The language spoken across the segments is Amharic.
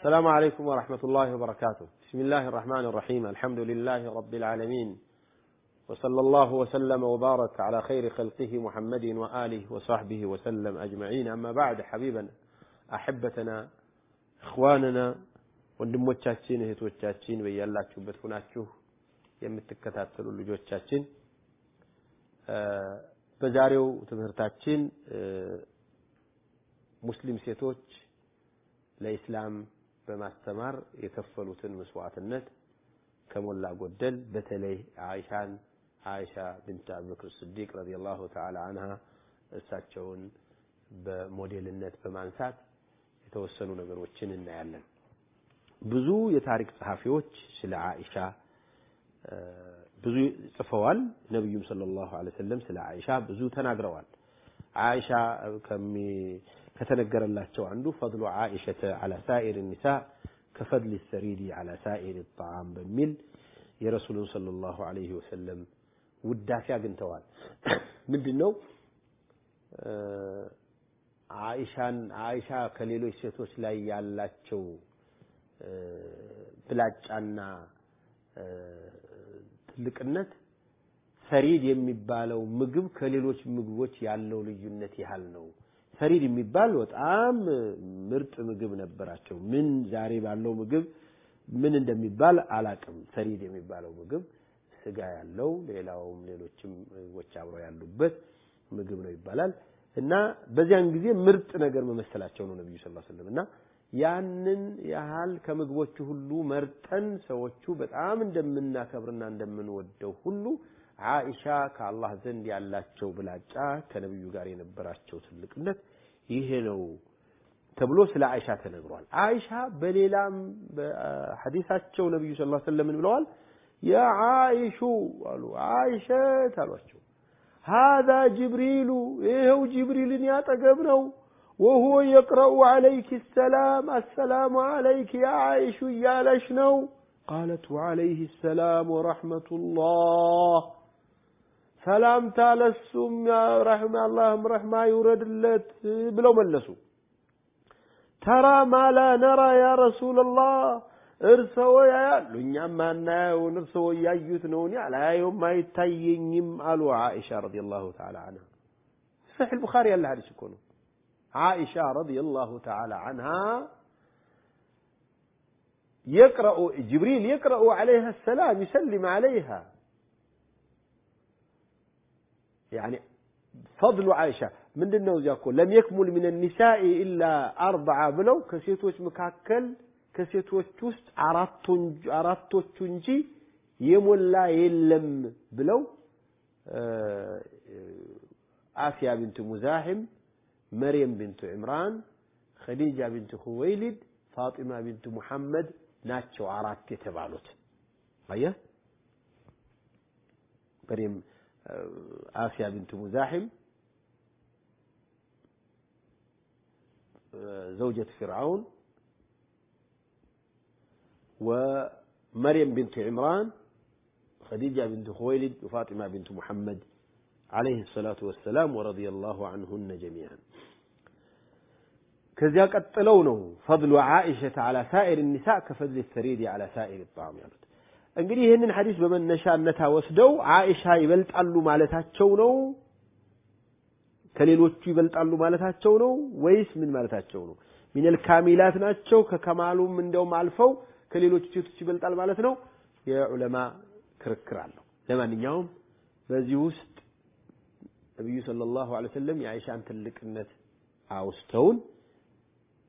السلام عليكم ورحمة الله وبركاته بسم الله الرحمن الرحيم الحمد لله رب العالمين وصلى الله وسلم وبارك على خير خلقه محمد وآله وصحبه وسلم أجمعين أما بعد حبيبنا أحبتنا إخواننا ወንድሞቻችን እህቶቻችን በያላችሁበት ሁናችሁ የምትከታተሉ ልጆቻችን በዛሬው ትምህርታችን ሙስሊም ሴቶች ለኢስላም በማስተማር የከፈሉትን መስዋዕትነት ከሞላ ጎደል በተለይ አይሻን አይሻ ብንት አቡበክር ስዲቅ ረዲየላሁ ተዓላ አንሃ እሳቸውን በሞዴልነት በማንሳት የተወሰኑ ነገሮችን እናያለን። ብዙ የታሪክ ጸሐፊዎች ስለ አይሻ ብዙ ጽፈዋል። ነቢዩም ሰለላሁ ዐለይሂ ወሰለም ስለ አይሻ ብዙ ተናግረዋል። አይሻ ከተነገረላቸው አንዱ ፈድሉ አይሸተ ዐላ ሳኢር ኒሳ ከፈድል ሰሪዲ ዐላ ሳኢር ጣዓም በሚል የረሱሉን ሰለላሁ ዐለይሂ ወሰለም ውዳሴ አግኝተዋል። ምንድን ነው አይሻን አይሻ ከሌሎች ሴቶች ላይ ያላቸው ብላጫና ትልቅነት ሰሪድ የሚባለው ምግብ ከሌሎች ምግቦች ያለው ልዩነት ያህል ነው። ሰሪድ የሚባል በጣም ምርጥ ምግብ ነበራቸው። ምን ዛሬ ባለው ምግብ ምን እንደሚባል አላቅም። ሰሪድ የሚባለው ምግብ ስጋ ያለው ሌላውም ሌሎችም ምግቦች አብረው ያሉበት ምግብ ነው ይባላል እና በዚያን ጊዜ ምርጥ ነገር መመሰላቸው ነው ነብዩ ሰለላሁ ዐለይሂ ወሰለም እና ያንን ያህል ከምግቦቹ ሁሉ መርጠን ሰዎቹ በጣም እንደምናከብርና እንደምንወደው ሁሉ አኢሻ ከአላህ ዘንድ ያላቸው ብላጫ ከነብዩ ጋር የነበራቸው ትልቅነት ይሄ ነው ተብሎ ስለ አይሻ ተነግሯል። አይሻ በሌላም በሐዲሳቸው ነብዩ ስ ሰለም ምን ብለዋል? የዓይሹ አሉ አይሸት አሏቸው። ሃዛ ጅብሪሉ ይኸው ጅብሪልን ያጠገብ ነው። ወሁወ የቅረኡ ዓለይኪ ሰላም አሰላሙ ዓለይኪ ያ አይሹ እያለሽ ነው። ቃለት ወዓለይህ ሰላም ወረሕመቱላህ ሰላምታ ለሱም ረሕማ አላህም ረሕማ ይውረድለት ብለው መለሱ። ተራ ማላ ነራ ያ ረሱላላህ እርሰዎ ያያሉ፣ እኛም ማናየውን እርሰዎ እያዩት ነው፣ እኔ አላየውም አይታየኝም አሉ ዓኢሻ ረዲየላሁ ተዓላ አንሃ። ሰሒሕ ቡኻሪ ያለ ሐዲስ እኮ ነው። ዓኢሻ ረዲየላሁ ተዓላ አንሃ يقرأ جبريل يقرأ عليها السلام يسلم عليها يعني فضل عائشة ምንድን ነው እዚያ እኮ ለም የክሙል ምን ኒሳኢ ኢላ አርበዓ ብለው ከሴቶች መካከል ከሴቶች ውስጥ አራቶቹ እንጂ የሞላ የለም ብለው አስያ ብንት ሙዛሒም፣ መርየም ብንቱ ዕምራን፣ ኸዲጃ ብንት ኹወይሊድ፣ ፋጢማ ብንት ሙሐመድ ናቸው አራት የተባሉት። አየህ መርየም آسيا بنت مزاحم آه، زوجة فرعون ومريم بنت عمران خديجة بنت خويلد وفاطمة بنت محمد عليه الصلاة والسلام ورضي الله عنهن جميعا. كذا قتلونه فضل عائشة على سائر النساء كفضل الثريد على سائر الطعام እንግዲህ ይህንን ሐዲስ በመነሻነት ወስደው አይሻ ይበልጣሉ ማለታቸው ነው? ከሌሎቹ ይበልጣሉ ማለታቸው ነው ወይስ ምን ማለታቸው ነው? ሚነል ካሚላት ናቸው ከከማሉም እንደውም አልፈው ከሌሎቹ ሴቶች ይበልጣል ማለት ነው? የዑለማ ክርክር አለው። ለማንኛውም በዚህ ውስጥ ነቢዩ ሰለላሁ ዐለይሂ ወሰለም የአይሻን ትልቅነት አውስተውን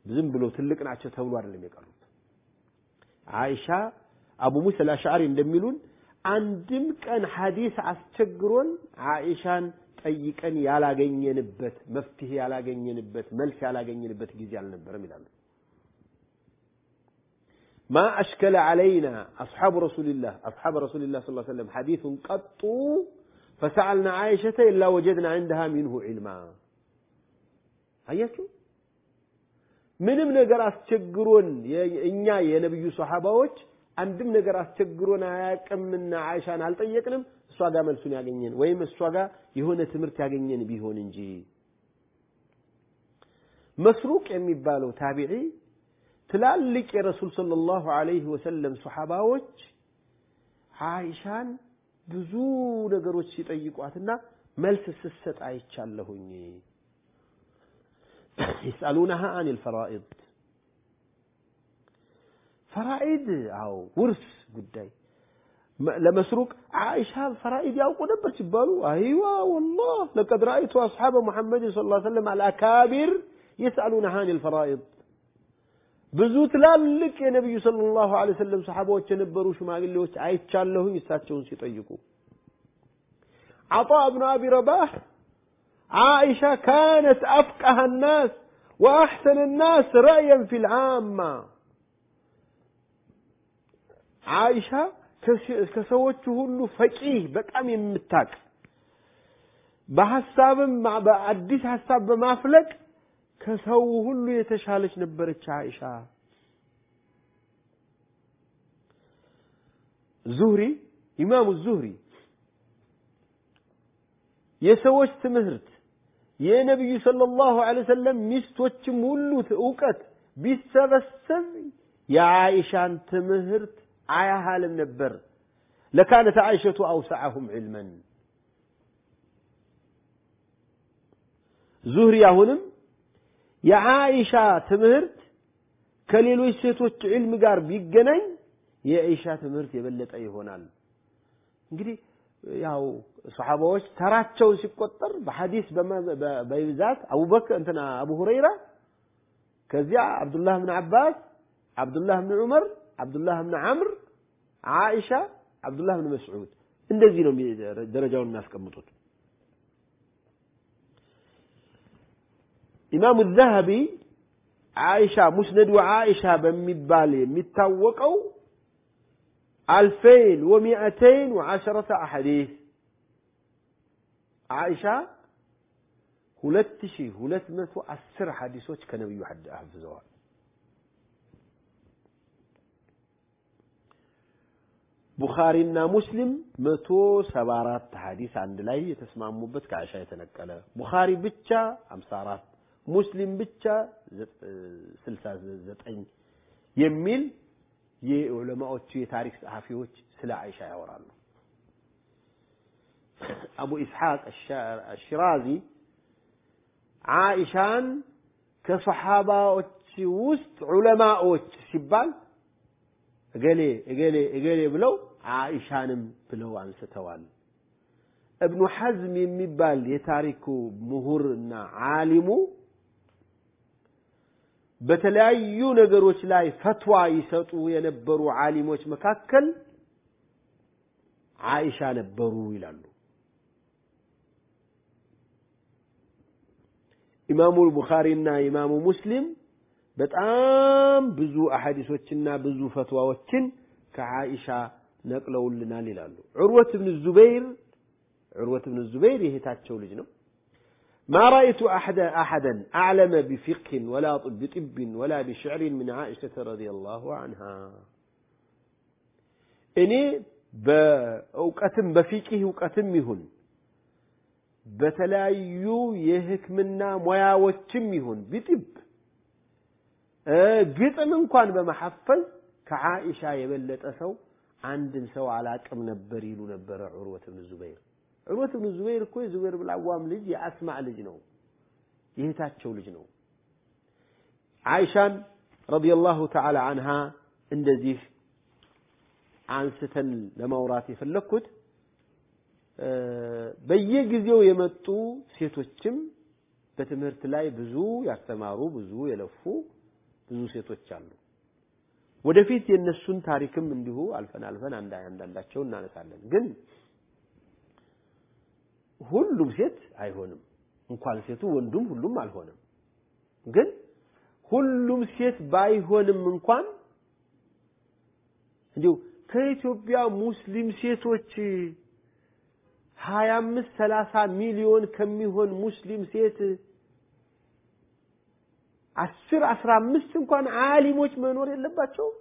ዝም ብሎ ትልቅ ናቸው ተብሎ አይደለም የቀሩት። አይሻ አቡ ሙሳ አልአሽዓሪ እንደሚሉን አንድም ቀን ሐዲስ አስቸግሮን አኢሻን ጠይቀን ያላገኘንበት መፍትሄ ያላገኘንበት መልስ ያላገኘንበት ጊዜ አልነበረም ይላሉ። ማ አሽከለ ዓለይና አስሓቡ ረሱልላህ አስሓብ ረሱልላህ ሰለላሁ ዐለይሂ ወሰለም ሐዲሱን ቀጡ ፈሰዓልና አይሸተ ኢላ ወጀድና ዐንደሃ ሚንሁ ዒልማ። አያችሁ፣ ምንም ነገር አስቸግሮን እኛ የነብዩ ሰሓባዎች አንድም ነገር አስቸግሮን አያቅምና አይሻን አልጠየቅንም እሷ ጋር መልሱን ያገኘን ወይም እሷ ጋር የሆነ ትምህርት ያገኘን ቢሆን እንጂ። መስሩቅ የሚባለው ታቢዒ ትላልቅ የረሱል ሰለላሁ ዐለይሂ ወሰለም ሱሐባዎች አይሻን ብዙ ነገሮች ሲጠይቋትና መልስ ስትሰጥ አይቻለሁኝ። ይስአሉነሃ አኒል ፈራኢድ። فرائض أو ورث قداي لمسروق عائشة فرائض يوقو نبر تبالو أيوة والله لقد رأيت أصحاب محمد صلى الله عليه وسلم الأكابر يسألونها عن الفرائض ብዙ ትላልቅ የነቢዩ ሰለላሁ ዐለይሂ ወሰለም ሰሓባዎች የነበሩ ሽማግሌዎች አይቻለሁኝ እሳቸውን ሲጠይቁ عطاء بن أبي رباح عائشة كانت أفقه الناس وأحسن الناس رأيا في العامة አይሻ ከሰዎቹ ሁሉ ፈቂህ በጣም የምታቅ በሐሳብም በአዲስ ሐሳብ በማፍለቅ ከሰው ሁሉ የተሻለች ነበረች አይሻ። ዙሪ ኢማሙ ዙህሪ የሰዎች ትምህርት የነቢዩ ሰለላሁ ዐለይሂ ወሰለም ሚስቶችም ሁሉ እውቀት ቢሰበሰብ የአይሻን ትምህርት አያህልም ነበር። ለካነት አይሸቱ አውሰዐሁም ዒልመን ዙህሪ አሁንም የአይሻ ትምህርት ከሌሎች ሴቶች ዕልም ጋር ቢገናኝ የአይሻ ትምህርት የበለጠ ይሆናል። እንግዲህ ያው ሰሓባዎች ተራቸው ሲቆጠር በሐዲስ በብዛት አቡበክር እንትና አቡ ሁረይራ ከዚያ አብዱላህ ብን አባስ አብዱላህ ብን ዑመር አብዱላህ ብን ዓምር ዓኢሻ አብዱላህ ብን መስዑድ እንደዚህ ነው ደረጃውን የሚያስቀምጡት። ኢማሙ ዘሀቢ ዓኢሻ ሙስነዱ ዓኢሻ በሚባል የሚታወቀው አልፈይን ወሚአተይን ወዓሸረተ አሐዲስ። ዓኢሻ ሁለት ሺህ ሁለት መቶ አስር ሐዲሶች ከነቢዩ ሐፍዘዋል ቡኻሪና ሙስሊም መቶ ሰባ አራት ሐዲስ አንድ ላይ የተስማሙበት ከአይሻ የተነቀለ ቡኻሪ ብቻ ሀምሳ አራት ሙስሊም ብቻ ስልሳ ዘጠኝ የሚል የዑለማዎቹ የታሪክ ጸሐፊዎች ስለ አይሻ ያወራሉ። አቡ ኢስሐቅ አሽራዚ አይሻን ከሰሓባዎች ውስጥ ዑለማዎች ሲባል እገሌ እገሌ እገሌ ብለው አይሻንም ብለው አንስተዋል። እብኑ ሐዝም የሚባል የታሪኩ ምሁርና ዓሊሙ በተለያዩ ነገሮች ላይ ፈትዋ ይሰጡ የነበሩ ዓሊሞች መካከል አይሻ ነበሩ ይላሉ። ኢማሙ ቡኻሪና ኢማሙ ሙስሊም በጣም ብዙ አሐዲሶችና ብዙ ፈትዋዎችን ከዓኢሻ ነቅለውልናል ይላሉ ዑርወት ብን ዙበይር ዑርወት ብን ዙበይር የሄታቸው ልጅ ነው ما رأيت أحد أحدا أعلم بفقه ولا بطب ولا بشعر من عائشة رضي الله عنها እኔ በእውቀትም በፊቅህ እውቀትም ይሁን በተለያዩ የህክምና ሙያዎችም ይሁን ቢጥብ ግጥም እንኳን በመሐፈዝ ከዓኢሻ የበለጠ ሰው አንድን ሰው አላቅም ነበር ይሉ ነበረ ዑርወት ብን ዙበይር። ዑርወት ብን ዙበይር እኮ የዙበይር ብን አዋም ልጅ የአስማዕ ልጅ ነው። የእህታቸው ልጅ ነው። አይሻን ረዲየላሁ ተዓላ አንሃ እንደዚህ አንስተን ለማውራት የፈለግኩት በየጊዜው የመጡ ሴቶችም በትምህርት ላይ ብዙ ያስተማሩ ብዙ የለፉ ብዙ ሴቶች አሉ ወደፊት የእነሱን ታሪክም እንዲሁ አልፈን አልፈን አንዳንዳቸው እናነሳለን። ግን ሁሉም ሴት አይሆንም። እንኳን ሴቱ ወንዱም ሁሉም አልሆነም። ግን ሁሉም ሴት ባይሆንም እንኳን እንዲሁ ከኢትዮጵያ ሙስሊም ሴቶች ሀያ አምስት ሰላሳ ሚሊዮን ከሚሆን ሙስሊም ሴት አስር አስራ አምስት እንኳን አሊሞች መኖር የለባቸውም።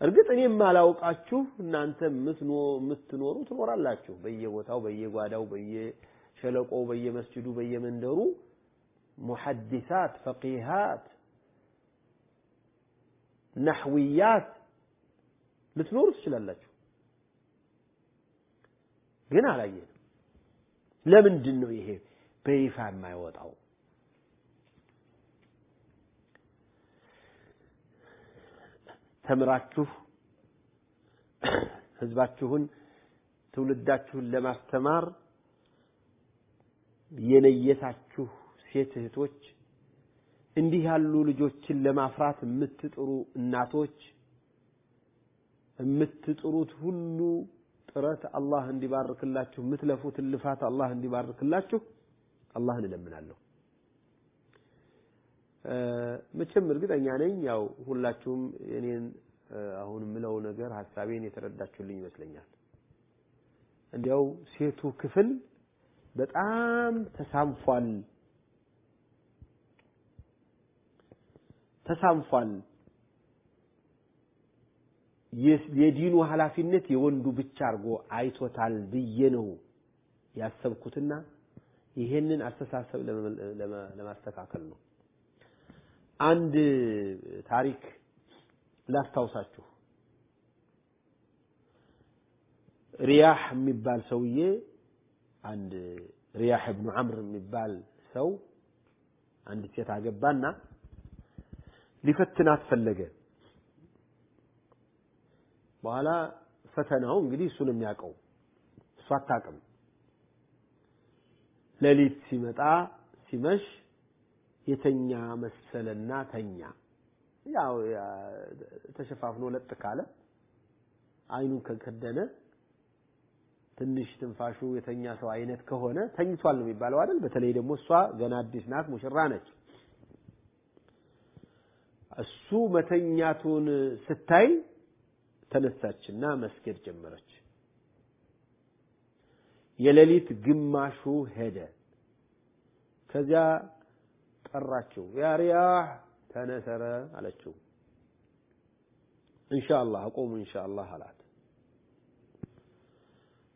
እርግጥ እኔ የማላውቃችሁ እናንተ የምትኖሩ ትኖራላችሁ። በየቦታው በየጓዳው፣ በየሸለቆው፣ በየመስጅዱ፣ በየመንደሩ ሙሐዲሳት፣ ፈቂሃት፣ ነሕዊያት ልትኖሩ ትችላላችሁ። ግን አላየንም። ለምንድን ነው ይሄ በይፋ የማይወጣው? ተምራችሁ ህዝባችሁን ትውልዳችሁን ለማስተማር የነየታችሁ ሴት እህቶች እንዲህ ያሉ ልጆችን ለማፍራት የምትጥሩ እናቶች የምትጥሩት ሁሉ ጥረት አላህ እንዲባርክላችሁ የምትለፉት ልፋት አላህ እንዲባርክላችሁ አላህን እለምናለሁ። መቼም እርግጠኛ ነኝ ያው ሁላችሁም እኔን አሁን የምለው ነገር ሀሳቤን የተረዳችሁልኝ ይመስለኛል። እንዲያው ሴቱ ክፍል በጣም ተሳንፏል ተሳንፏል። የዲኑ ኃላፊነት የወንዱ ብቻ አድርጎ አይቶታል ብዬ ነው ያሰብኩትና ይሄንን አስተሳሰብ ለማስተካከል ነው። አንድ ታሪክ ላስታውሳችሁ። ሪያህ የሚባል ሰውዬ አንድ ሪያህ እብኑ አምር የሚባል ሰው አንድ ሴት አገባና ሊፈትናት ፈለገ። በኋላ ፈተናው እንግዲህ እሱን የሚያውቀው እሱ አታውቅም። ሌሊት ሲመጣ ሲመሽ የተኛ መሰለና ተኛ። ያው ተሸፋፍኖ ለጥ ካለ አይኑን ከከደነ ትንሽ ትንፋሹ የተኛ ሰው አይነት ከሆነ ተኝቷል ነው የሚባለው አይደል? በተለይ ደግሞ እሷ ገና አዲስ ናት፣ ሙሽራ ነች። እሱ መተኛቱን ስታይ ተነሳችና መስገድ ጀመረች። የሌሊት ግማሹ ሄደ። ከዚያ ጠራችው። ያ ተነሰረ አለችው። ኢንሻአላህ አቆሙ ኢንሻአላህ አላት።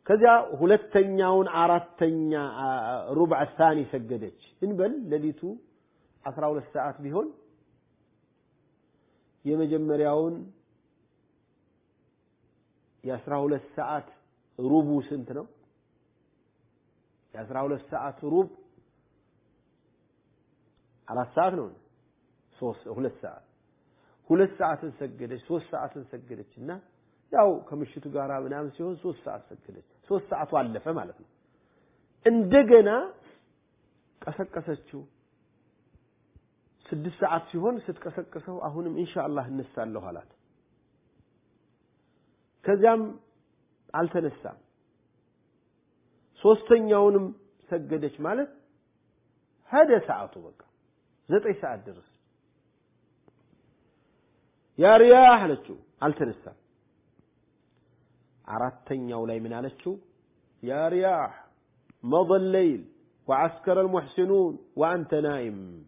ከዚያ ሁለተኛውን አራተኛ ሩብዕ ሳኒ ሰገደች። እንበል ሌሊቱ 12 ሰዓት ቢሆን የመጀመሪያውን የአስራ ሁለት ሰዓት ሩቡ ስንት ነው? የአስራ ሁለት ሰዓት ሩብ አራት ሰዓት ነው። ሶስት ሁለት ሰዓት ሁለት ሰዓትን ሰገደች፣ ሶስት ሰዓትን ሰገደች እና ያው ከምሽቱ ጋር ምናምን ሲሆን ሶስት ሰዓት ሰገደች። ሶስት ሰዓቱ አለፈ ማለት ነው። እንደገና ቀሰቀሰችው። ስድስት ሰዓት ሲሆን ስትቀሰቅሰው አሁንም ኢንሻአላህ እነሳለሁ አላት። ከዚያም አልተነሳም። ሶስተኛውንም ሰገደች ማለት ሄደ ሰዓቱ በቃ ዘጠኝ ሰዓት يا رياح ሪያህ አለችው አልተነሳም። يا ولاي من አለችው? يا رياح مضى الليل وعسكر المحسنون وأنت نائم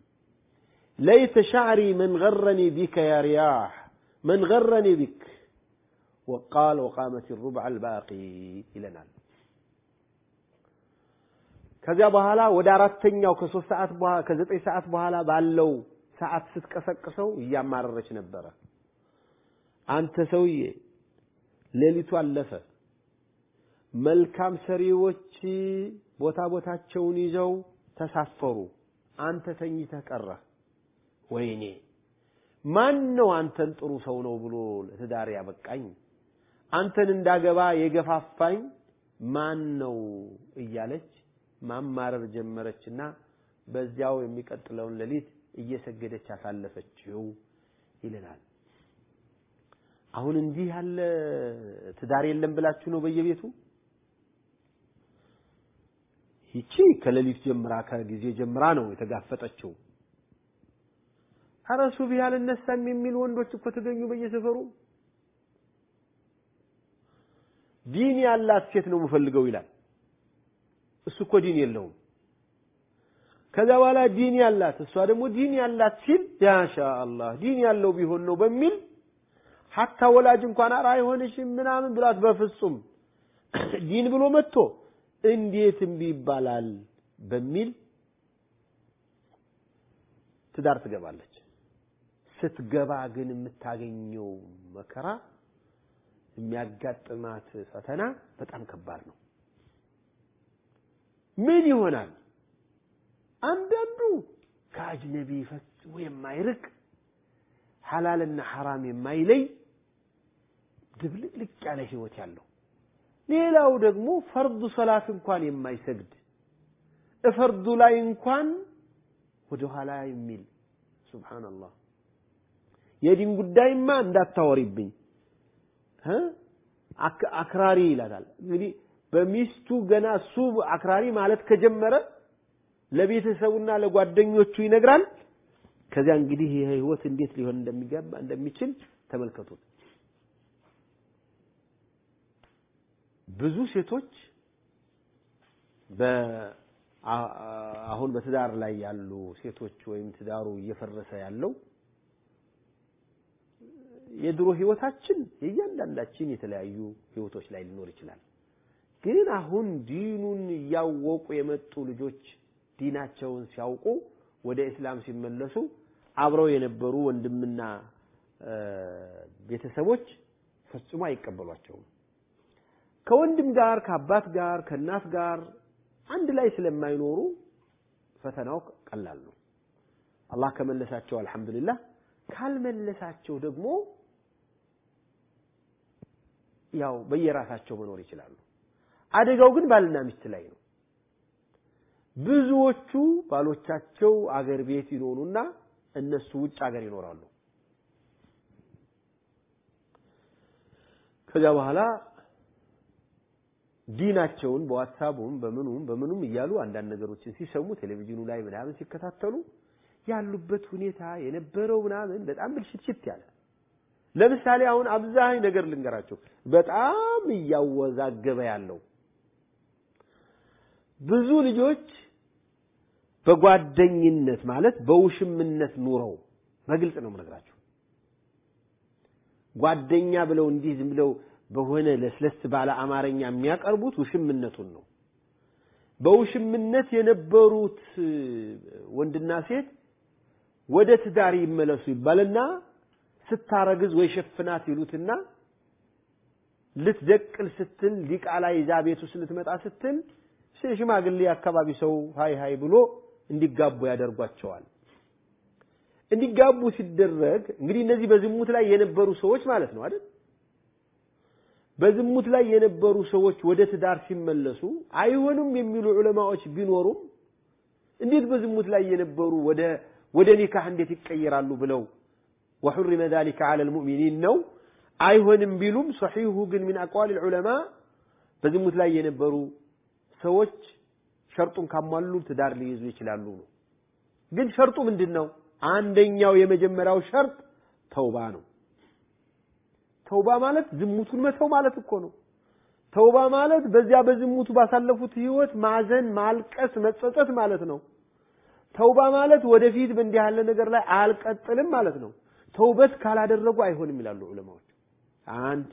ليت شعري من غرني بك يا رياح من غرني بك وقال وقامت الربع الباقي إلى نال ከዚያ በኋላ ወደ አራተኛው ከሶስት ሰዓት በኋላ ከዘጠኝ ሰዓት በኋላ ባለው ሰዓት ስትቀሰቅሰው እያማረረች ነበረ። አንተ ሰውዬ ሌሊቱ አለፈ። መልካም ሰሪዎች ቦታ ቦታቸውን ይዘው ተሳፈሩ። አንተ ተኝተህ ቀረህ። ወይኔ ማን ነው አንተን ጥሩ ሰው ነው ብሎ ለትዳር ያበቃኝ? አንተን እንዳገባ የገፋፋኝ ማን ነው እያለች ማማረር ጀመረችና በዚያው የሚቀጥለውን ሌሊት እየሰገደች አሳለፈችው ይለናል። አሁን እንዲህ ያለ ትዳር የለም ብላችሁ ነው በየቤቱ ይቺ ከሌሊት ጀምራ ከጊዜ ጀምራ ነው የተጋፈጠችው። ኧረ ሱብሂ አልነሳም የሚል ወንዶች እኮ ተገኙ በየሰፈሩ። ዲን ያላት ሴት ነው የምፈልገው ይላል። እሱ እኮ ዲን የለውም። ከዛ በኋላ ዲን ያላት እሷ ደግሞ ዲን ያላት ሲል ኢንሻአላህ ዲን ያለው ቢሆን ነው በሚል حتى ወላጅ እንኳን ኧረ አይሆንሽም ምናምን ብሏት በፍጹም ዲን ብሎ መጥቶ እንዴት እምቢ ይባላል በሚል ትዳር ትገባለች። ስትገባ ግን የምታገኘው መከራ የሚያጋጥማት ፈተና በጣም ከባድ ነው። ምን ይሆናል? አንዳንዱ ከአጅነቢ ፈጽሞ የማይርቅ ሐላልና ሐራም የማይለይ ድብልቅልቅ ያለ ህይወት ያለው። ሌላው ደግሞ ፈርዱ ሰላት እንኳን የማይሰግድ እፈርዱ ላይ እንኳን ወደ ኋላ የሚል። ሱብሃንአላህ! የዲን ጉዳይማ እንዳታወሪብኝ። አክራሪ ይላታል እንግዲህ በሚስቱ ገና እሱ አክራሪ ማለት ከጀመረ ለቤተሰቡና ለጓደኞቹ ይነግራል ከዚያ እንግዲህ ይህ ህይወት እንዴት ሊሆን እንደሚገባ እንደሚችል ተመልከቱት ብዙ ሴቶች አሁን በትዳር ላይ ያሉ ሴቶች ወይም ትዳሩ እየፈረሰ ያለው የድሮ ህይወታችን የእያንዳንዳችን የተለያዩ ህይወቶች ላይ ሊኖር ይችላል። ግን አሁን ዲኑን እያወቁ የመጡ ልጆች ዲናቸውን ሲያውቁ ወደ እስላም ሲመለሱ አብረው የነበሩ ወንድምና ቤተሰቦች ፈጽሞ አይቀበሏቸውም። ከወንድም ጋር ከአባት ጋር ከእናት ጋር አንድ ላይ ስለማይኖሩ ፈተናው ቀላል ነው። አላህ ከመለሳቸው አልሐምዱሊላህ፣ ካልመለሳቸው ደግሞ ያው በየራሳቸው መኖር ይችላሉ። አደጋው ግን ባልና ሚስት ላይ ነው። ብዙዎቹ ባሎቻቸው አገር ቤት ይኖሩና እነሱ ውጭ አገር ይኖራሉ። ከዚያ በኋላ ዲናቸውን በዋትሳቡም በምኑም በምኑም እያሉ አንዳንድ ነገሮችን ሲሰሙ ቴሌቪዥኑ ላይ ምናምን ሲከታተሉ ያሉበት ሁኔታ የነበረው ምናምን በጣም ብልሽትሽት ያለ ለምሳሌ አሁን አብዛኝ ነገር ልንገራቸው በጣም እያወዛገበ ያለው ብዙ ልጆች በጓደኝነት ማለት በውሽምነት ኑረው በግልጽ ነው የምነግራቸው ጓደኛ ብለው እንዲህ ዝም ብለው በሆነ ለስለስ ባለ አማርኛ የሚያቀርቡት ውሽምነቱን ነው። በውሽምነት የነበሩት ወንድና ሴት ወደ ትዳር ይመለሱ ይባልና ስታረግዝ ወይ ሸፍናት ይሉትና ልትደቅል ስትል ዲቃላ ይዛ ቤት ውስጥ ልትመጣ ስትል ሽማግሌ አካባቢ ሰው ሀይ ሀይ ብሎ እንዲጋቡ ያደርጓቸዋል። እንዲጋቡ ሲደረግ እንግዲህ እነዚህ በዝሙት ላይ የነበሩ ሰዎች ማለት ነው አይደል? በዝሙት ላይ የነበሩ ሰዎች ወደ ትዳር ሲመለሱ አይሆንም የሚሉ ዑለማዎች ቢኖሩም እንዴት በዝሙት ላይ የነበሩ ወደ ወደ ኒካህ እንዴት ይቀየራሉ ብለው ወሑሪመ ዛሊከ ዐለል ሙእሚኒን ነው አይሆንም ቢሉም ሰሒሁ ግን ሚን አቅዋል ዑለማ በዝሙት ላይ የነበሩ ሰዎች ሸርጡን ካሟሉ ትዳር ሊይዙ ይችላሉ ነው። ግን ሸርጡ ምንድን ነው? አንደኛው የመጀመሪያው ሸርጥ ተውባ ነው። ተውባ ማለት ዝሙቱን መተው ማለት እኮ ነው። ተውባ ማለት በዚያ በዝሙቱ ባሳለፉት ህይወት ማዘን፣ ማልቀስ፣ መጸጸት ማለት ነው። ተውባ ማለት ወደፊት በእንዲህ ያለ ነገር ላይ አልቀጥልም ማለት ነው። ተውበት ካላደረጉ አይሆንም ይላሉ ዑለማዎች። አንድ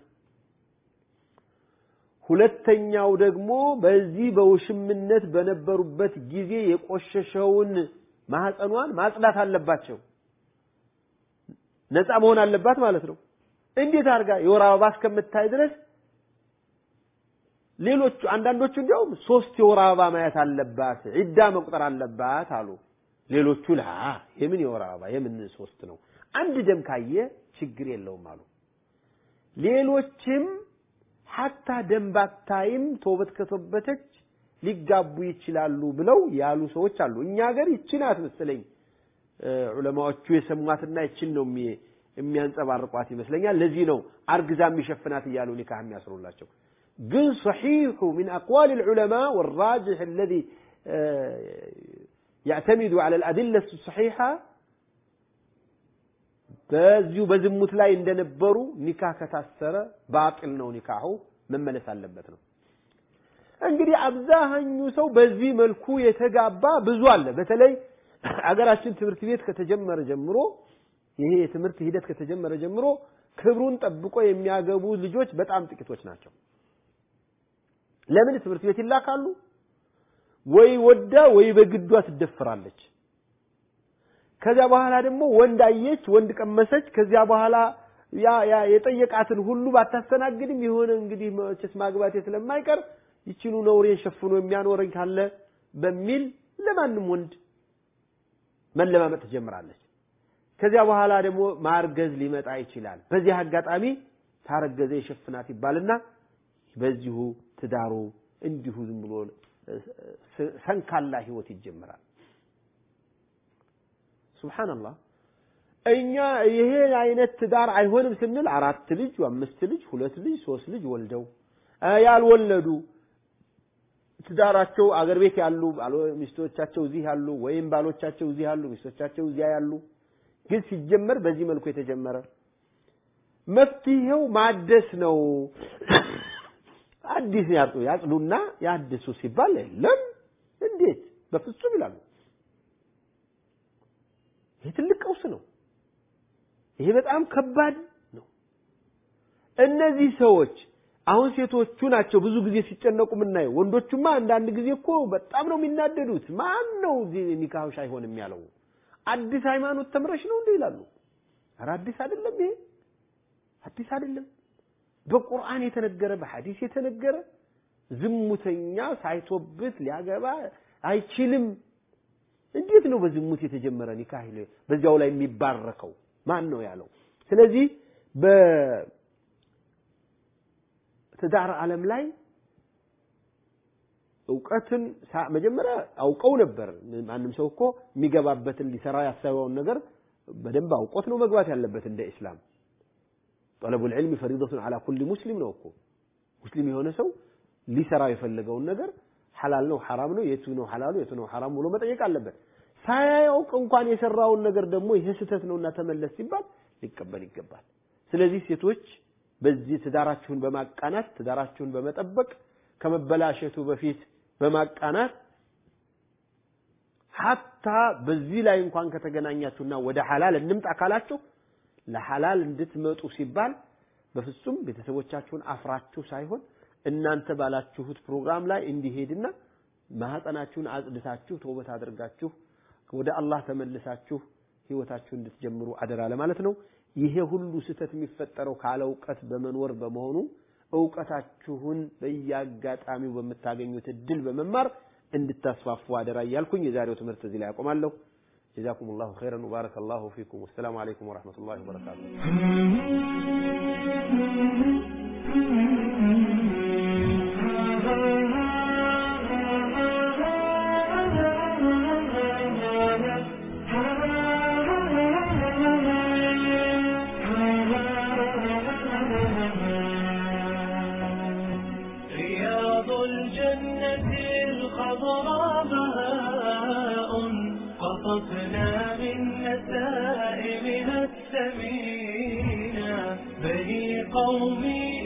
ሁለተኛው ደግሞ በዚህ በውሽምነት በነበሩበት ጊዜ የቆሸሸውን ማህፀኗን ማጽዳት አለባቸው። ነፃ መሆን አለባት ማለት ነው። እንዴት አድርጋ የወር አበባ እስከምታይ ድረስ ሌሎቹ አንዳንዶቹ እንዲያውም ሶስት የወር አበባ ማየት አለባት ዒዳ መቁጠር አለባት አሉ። ሌሎቹ ላ የምን የወር አበባ የምን ሶስት ነው አንድ ደም ካየ ችግር የለውም አሉ። ሌሎችም ሐታ ደም ባታይም ተውበት ከተወበተች ሊጋቡ ይችላሉ ብለው ያሉ ሰዎች አሉ። እኛ ሀገር ይቺ ናት መሰለኝ ዑለማዎቹ የሰሟትና ይችን ነው የሚያንጸባርቋት ይመስለኛል። ለዚህ ነው አርግዛ የሚሸፍናት እያሉ ኒካህ የሚያስሩላቸው። ግን ሰሒሑ ሚን አቅዋል ልዑለማ ወራጅሕ አለዚ ያዕተሚዱ ዐላ ልአድለቱ ሰሒሓ በዚሁ በዝሙት ላይ እንደነበሩ ኒካህ ከታሰረ ባጢል ነው፣ ኒካሁ መመለስ አለበት ነው። እንግዲህ አብዛኛው ሰው በዚህ መልኩ የተጋባ ብዙ አለ። በተለይ አገራችን ትምህርት ቤት ከተጀመረ ጀምሮ ይሄ የትምህርት ሂደት ከተጀመረ ጀምሮ ክብሩን ጠብቆ የሚያገቡ ልጆች በጣም ጥቂቶች ናቸው። ለምን ትምህርት ቤት ይላካሉ? ወይ ወዳ ወይ በግዷ ትደፍራለች። ከዚያ በኋላ ደግሞ ወንድ አየች፣ ወንድ ቀመሰች። ከዚያ በኋላ ያ ያ የጠየቃትን ሁሉ ባታስተናግድም የሆነ እንግዲህ መቼስ ማግባቴ ስለማይቀር ይችኑ ነውሬን ሸፍኖ የሚያኖረኝ ካለ በሚል ለማንም ወንድ መለማመጥ ትጀምራለች። ከዚያ በኋላ ደግሞ ማርገዝ ሊመጣ ይችላል። በዚህ አጋጣሚ ታረገዘ የሸፍናት ይባልና በዚሁ ትዳሩ እንዲሁ ዝም ብሎ ሰንካላ ህይወት ይጀምራል። ሱብሃንአላህ እኛ ይሄ አይነት ትዳር አይሆንም ስንል አራት ልጅ፣ አምስት ልጅ፣ ሁለት ልጅ፣ ሶስት ልጅ ወልደው ያልወለዱ ትዳራቸው አገር ቤት ያሉ ሚስቶቻቸው እዚህ ያሉ ወይም ባሎቻቸው እዚህ ያሉ ሚስቶቻቸው እዚያ ያሉ ግን ሲጀመር በዚህ መልኩ የተጀመረ መፍትሄው ማደስ ነው። አዲስ ያጽዱና ያድሱ ሲባል የለም እንዴት በፍጹም ይላሉ። ይሄ ትልቅ ቀውስ ነው። ይሄ በጣም ከባድ ነው። እነዚህ ሰዎች አሁን ሴቶቹ ናቸው ብዙ ጊዜ ሲጨነቁ የምናየው። ወንዶቹማ አንዳንድ ጊዜ እኮ በጣም ነው የሚናደዱት። ማን ነው ኒካህሽ አይሆንም ያለው? አዲስ ሃይማኖት ተምረሽ ነው እንዴ ይላሉ። ኧረ አዲስ አይደለም ይሄ አዲስ አይደለም። በቁርአን የተነገረ በሐዲስ የተነገረ ዝሙተኛ ሳይቶብት ሊያገባ አይችልም። እንዴት ነው በዝሙት የተጀመረ ኒካህ በዚያው ላይ የሚባረከው ማን ነው ያለው? ስለዚህ በትዳር ዓለም ላይ እውቀትን መጀመሪያ አውቀው ነበር። ማንም ሰው እኮ የሚገባበትን ሊሰራ ያሰበውን ነገር በደንብ አውቆት ነው መግባት ያለበት እንደ ኢስላም። ጠለቡል ዒልሚ ፈሪደቱን ዐላ ኩሊ ሙስሊም ነው እኮ ሙስሊም የሆነ ሰው ሊሰራው የፈለገውን ነገር ሐላል ነው ሐራም ነው የቱ ነው ሐላሉ የቱ ነው ሐራም ብሎ መጠየቅ አለበት። ሳያውቅ እንኳን የሰራውን ነገር ደግሞ ይሄ ስህተት ነውና ተመለስ ሲባል ሊቀበል ይገባል። ስለዚህ ሴቶች በዚህ ትዳራችሁን በማቃናት ትዳራችሁን በመጠበቅ ከመበላሸቱ በፊት በማቃናት ሀታ በዚህ ላይ እንኳን ከተገናኛችሁና ወደ ሐላል እንምጣ ካላችሁ ለሐላል እንድትመጡ ሲባል በፍጹም ቤተሰቦቻችሁን አፍራችሁ ሳይሆን እናንተ ባላችሁት ፕሮግራም ላይ እንዲሄድና ማህፀናችሁን አጽድታችሁ ተውበት አድርጋችሁ ወደ አላህ ተመልሳችሁ ህይወታችሁ እንድትጀምሩ አደራ ለማለት ነው። ይሄ ሁሉ ስህተት የሚፈጠረው ካለ እውቀት በመኖር በመሆኑ እውቀታችሁን በየአጋጣሚው በምታገኙት እድል በመማር እንድታስፋፉ አደራ እያልኩኝ የዛሬው ትምህርት እዚህ ላይ አቆማለሁ። جزاكم الله خيرا وبارك الله فيكم والسلام عليكم ورحمة الله وبركاته الجنة الخضراء بهاء قطفنا من نسائمها الثمينة بني قومي